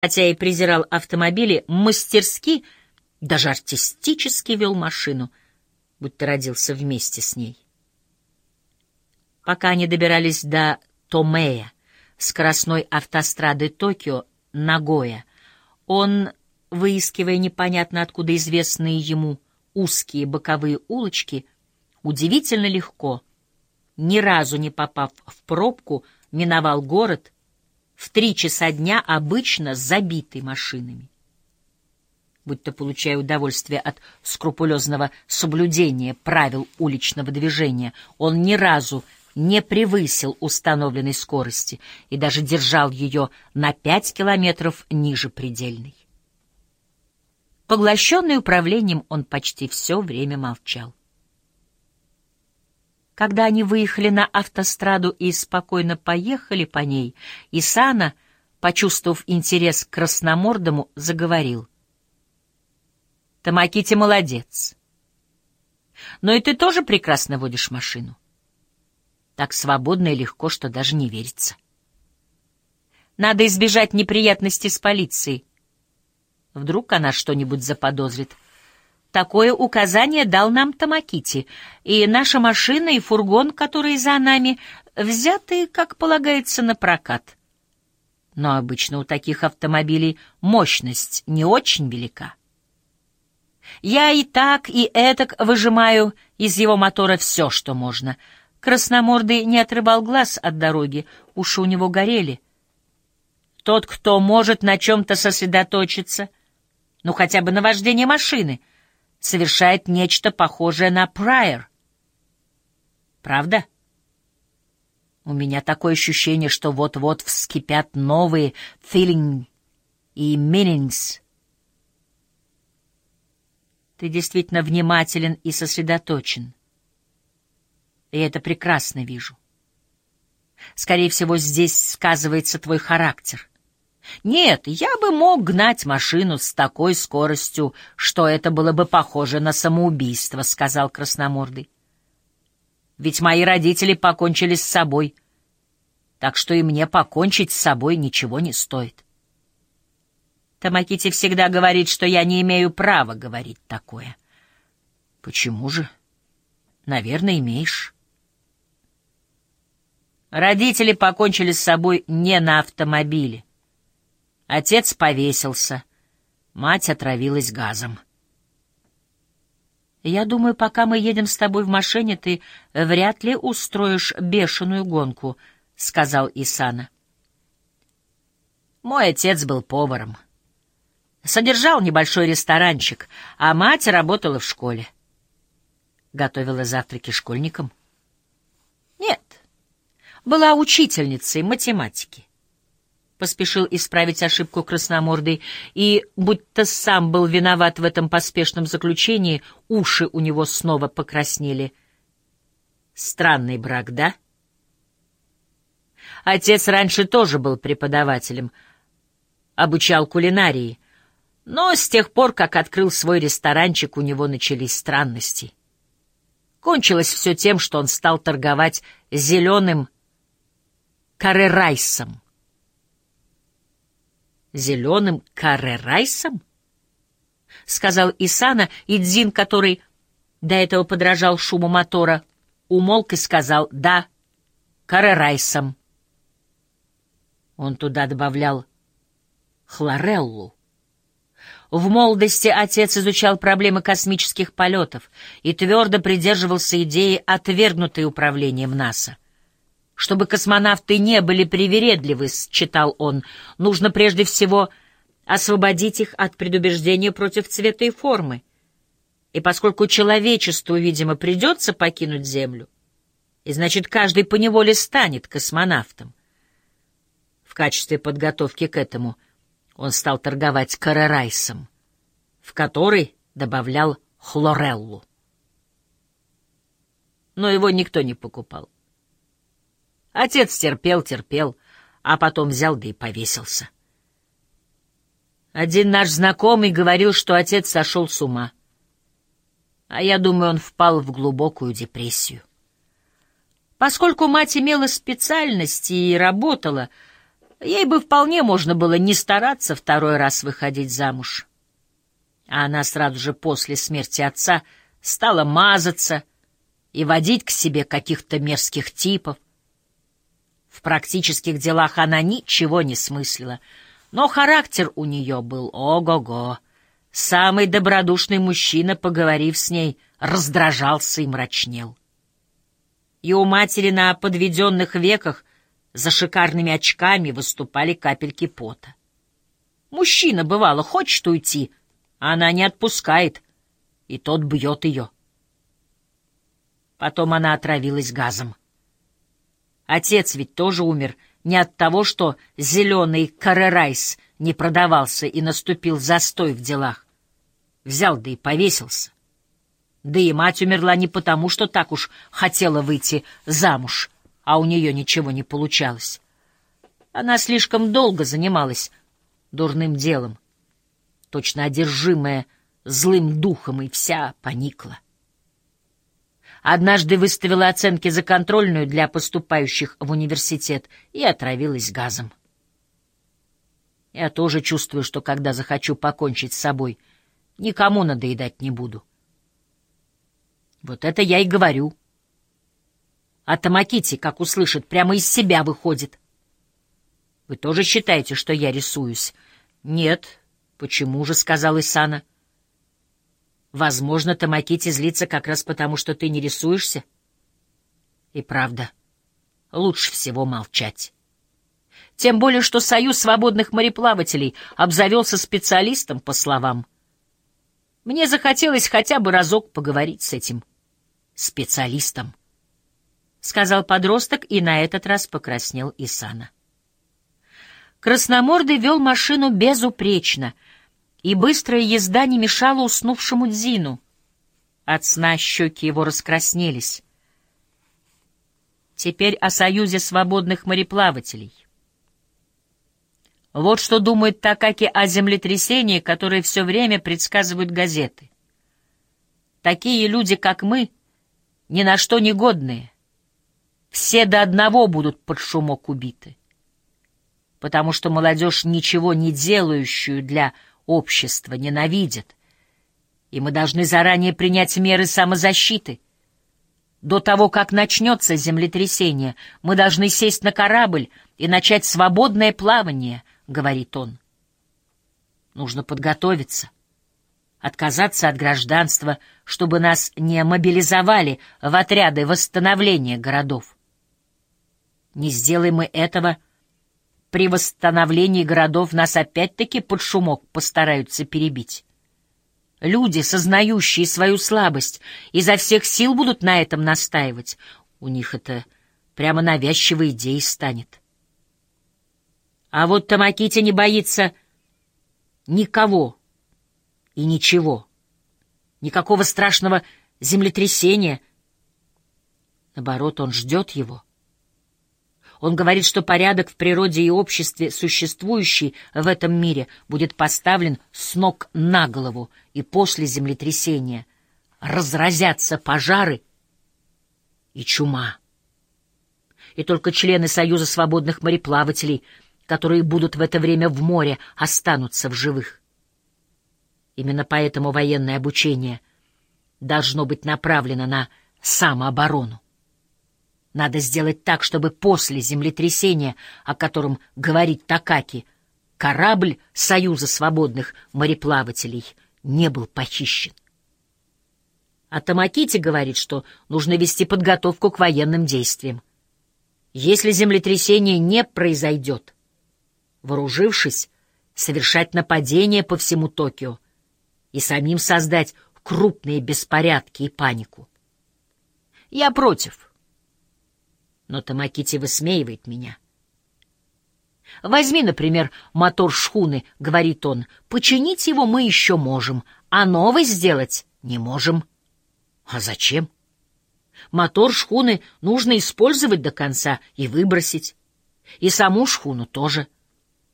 хотя и презирал автомобили, мастерски, даже артистически вел машину, будто родился вместе с ней. Пока они добирались до Томея, скоростной автострады Токио, Нагоя, он, выискивая непонятно откуда известные ему узкие боковые улочки, удивительно легко, ни разу не попав в пробку, миновал город в три часа дня, обычно забитый машинами. Будто получая удовольствие от скрупулезного соблюдения правил уличного движения, он ни разу не превысил установленной скорости и даже держал ее на пять километров ниже предельной. Поглощенный управлением, он почти все время молчал. Когда они выехали на автостраду и спокойно поехали по ней, Исана, почувствовав интерес к красномордому, заговорил. «Тамакити молодец. Но и ты тоже прекрасно водишь машину. Так свободно и легко, что даже не верится. Надо избежать неприятностей с полицией. Вдруг она что-нибудь заподозрит. Такое указание дал нам Тамакити, и наша машина и фургон, которые за нами, взяты, как полагается, на прокат. Но обычно у таких автомобилей мощность не очень велика. Я и так, и этак выжимаю из его мотора все, что можно — Красномордый не отрывал глаз от дороги, уши у него горели. Тот, кто может на чем-то сосредоточиться, ну хотя бы на вождении машины, совершает нечто похожее на прайер. Правда? У меня такое ощущение, что вот-вот вскипят новые feeling и meanings. Ты действительно внимателен и сосредоточен. Я это прекрасно вижу. Скорее всего, здесь сказывается твой характер. Нет, я бы мог гнать машину с такой скоростью, что это было бы похоже на самоубийство, — сказал Красномордый. Ведь мои родители покончили с собой, так что и мне покончить с собой ничего не стоит. Тамакити всегда говорит, что я не имею права говорить такое. Почему же? Наверное, имеешь. Родители покончили с собой не на автомобиле. Отец повесился, мать отравилась газом. Я думаю, пока мы едем с тобой в машине, ты вряд ли устроишь бешеную гонку, — сказал Исана. Мой отец был поваром. Содержал небольшой ресторанчик, а мать работала в школе. Готовила завтраки школьникам. Нет, была учительницей математики. Поспешил исправить ошибку красномордый, и, будто сам был виноват в этом поспешном заключении, уши у него снова покраснели. Странный брак, да? Отец раньше тоже был преподавателем, обучал кулинарии, но с тех пор, как открыл свой ресторанчик, у него начались странности. Кончилось все тем, что он стал торговать зеленым карерайсом. «Зеленым карерайсом?» — сказал Исана, и Дзин, который до этого подражал шуму мотора, умолк и сказал «да, карерайсом». Он туда добавлял хлореллу. В молодости отец изучал проблемы космических полетов и твердо придерживался идеи, отвергнутой управлением НАСА — чтобы космонавты не были привередливы, читал он, нужно прежде всего освободить их от предубеждения против цвета и формы. И поскольку человечеству, видимо, придется покинуть Землю, и значит, каждый поневоле станет космонавтом. В качестве подготовки к этому он стал торговать карерайсом, в который добавлял хлореллу. Но его никто не покупал. Отец терпел, терпел, а потом взял да и повесился. Один наш знакомый говорил, что отец сошел с ума. А я думаю, он впал в глубокую депрессию. Поскольку мать имела специальность и работала, Ей бы вполне можно было не стараться второй раз выходить замуж. А она сразу же после смерти отца стала мазаться и водить к себе каких-то мерзких типов. В практических делах она ничего не смыслила, но характер у нее был ого-го. Самый добродушный мужчина, поговорив с ней, раздражался и мрачнел. И у матери на подведенных веках за шикарными очками выступали капельки пота. Мужчина, бывало, хочет уйти, а она не отпускает, и тот бьет ее. Потом она отравилась газом. Отец ведь тоже умер не от того, что зеленый карерайс не продавался и наступил застой в делах. Взял да и повесился. Да и мать умерла не потому, что так уж хотела выйти замуж, а у нее ничего не получалось. Она слишком долго занималась дурным делом, точно одержимая злым духом, и вся поникла. Однажды выставила оценки за контрольную для поступающих в университет и отравилась газом. Я тоже чувствую, что когда захочу покончить с собой, никому надоедать не буду. Вот это я и говорю. А Тамакити, как услышит, прямо из себя выходит. Вы тоже считаете, что я рисуюсь? Нет. Почему же, — сказал Исана. — Возможно, Тамакити злится как раз потому, что ты не рисуешься. И правда, лучше всего молчать. Тем более, что Союз свободных мореплавателей обзавелся специалистом, по словам. Мне захотелось хотя бы разок поговорить с этим специалистом, — сказал подросток, и на этот раз покраснел Исана. Красномордый вел машину безупречно — и быстрая езда не мешала уснувшему Дзину. От сна щеки его раскраснелись. Теперь о союзе свободных мореплавателей. Вот что думает Такаки о землетрясении, которое все время предсказывают газеты. Такие люди, как мы, ни на что не годные. Все до одного будут под шумок убиты. Потому что молодежь, ничего не делающую для общество ненавидит, и мы должны заранее принять меры самозащиты. До того, как начнется землетрясение, мы должны сесть на корабль и начать свободное плавание, — говорит он. Нужно подготовиться, отказаться от гражданства, чтобы нас не мобилизовали в отряды восстановления городов. Не сделаем мы этого — при восстановлении городов нас опять-таки под шумок постараются перебить. Люди, сознающие свою слабость, изо всех сил будут на этом настаивать. У них это прямо навязчивой идеей станет. А вот Тамакити не боится никого и ничего, никакого страшного землетрясения. Наоборот, он ждет его — он говорит, что порядок в природе и обществе, существующий в этом мире, будет поставлен с ног на голову, и после землетрясения разразятся пожары и чума. И только члены Союза свободных мореплавателей, которые будут в это время в море, останутся в живых. Именно поэтому военное обучение должно быть направлено на самооборону. Надо сделать так, чтобы после землетрясения, о котором говорит Такаки, корабль Союза свободных мореплавателей не был похищен. А Тамакити говорит, что нужно вести подготовку к военным действиям. Если землетрясение не произойдет, вооружившись, совершать нападение по всему Токио и самим создать крупные беспорядки и панику. Я против но Тамакити высмеивает меня. «Возьми, например, мотор шхуны», — говорит он. «Починить его мы еще можем, а новый сделать не можем». «А зачем?» «Мотор шхуны нужно использовать до конца и выбросить. И саму шхуну тоже.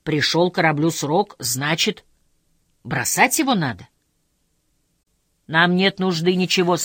Пришел кораблю срок, значит, бросать его надо». Нам нет нужды ничего